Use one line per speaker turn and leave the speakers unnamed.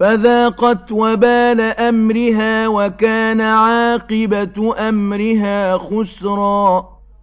فذاقت وبال أمرها وكان عاقبة أمرها خسرا.